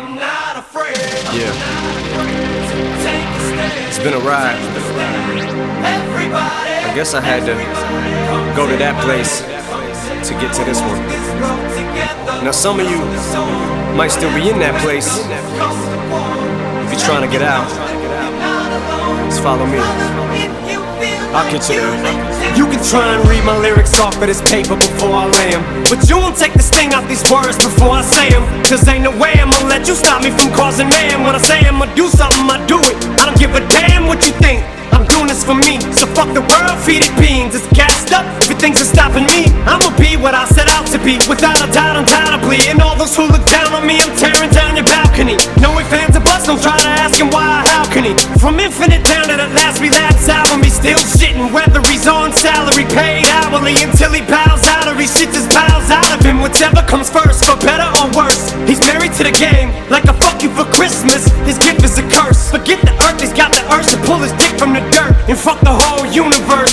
I'm not afraid. Yeah. Take a stand. It's been a ride. I guess I had to go to that place to get to this one. Now, some of you might still be in that place. If you're trying to get out, just follow me. Get you there. You can try and read my lyrics off of this paper before I lay 'em, But you won't take the sting out these words before I say 'em. Cause ain't no way I'ma let you stop me from causing man. When I say I'ma do something, I do it. I don't give a damn what you think. I'm doing this for me. So fuck the world, feed it beans. It's gassed up. If things are stopping me, I'ma be what I set out to be. Without a doubt, undoubtedly. And all those who look down on me, I'm tearing down your balcony. No ifs, fans or buts, don't try to ask him why, how can he? From infinite down until he bows out or he shits his bowels out of him. Whichever comes first, for better or worse. He's married to the game, like a fuck you for Christmas. His gift is a curse. Forget the earth, he's got the urge to pull his dick from the dirt and fuck the whole universe.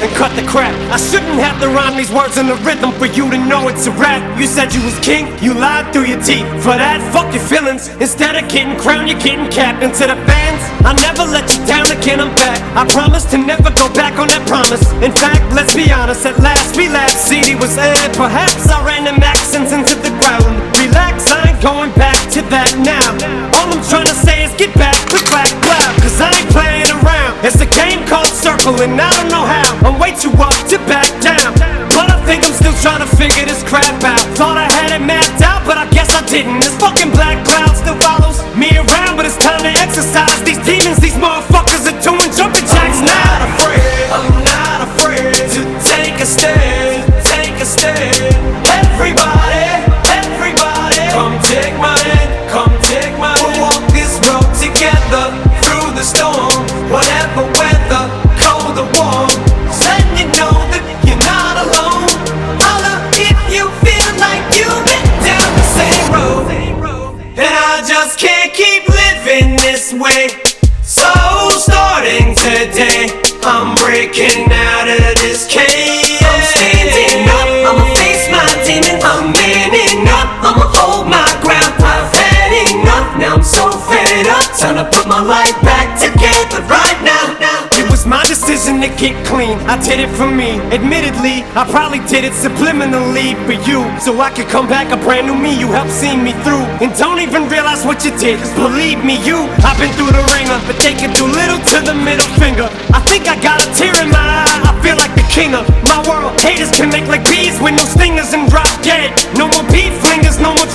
And cut the crap. I shouldn't have to rhyme these words in the rhythm for you to know it's a rap. You said you was king, you lied through your teeth. For that, fuck your feelings. Instead of getting crowned, you're getting capped. To the fans, I never let you down again, I'm back. I promise to never go back on that promise. In fact, let's be honest, at last we laughed. CD was aired, perhaps I ran them accents into the ground. Relax, I ain't going back to that now. Didn't. This fucking black cloud still follows me around, but it's time to exercise these demons. These motherfuckers are doing jumping jacks I'm now. not afraid. I'm not afraid to take a stand. Take a stand. Everybody, everybody, come take my hand. Come take my hand. We'll walk this road together through the storm. So starting today, I'm breaking out was my decision to get clean. I did it for me. Admittedly, I probably did it subliminally for you. So I could come back a brand new me. You helped see me through. And don't even realize what you did. 'Cause believe me, you, I've been through the ringer. But they can do little to the middle finger. I think I got a tear in my eye. I feel like the king of my world. Haters can make like bees with no stingers and drop dead. No more beef flingers, no more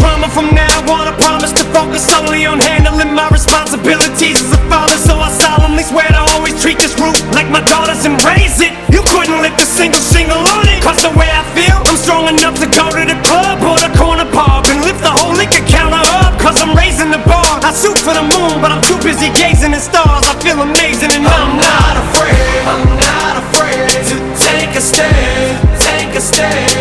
you gazing at stars, I feel amazing and I'm, I'm not afraid, I'm not afraid to take a stand, take a stand.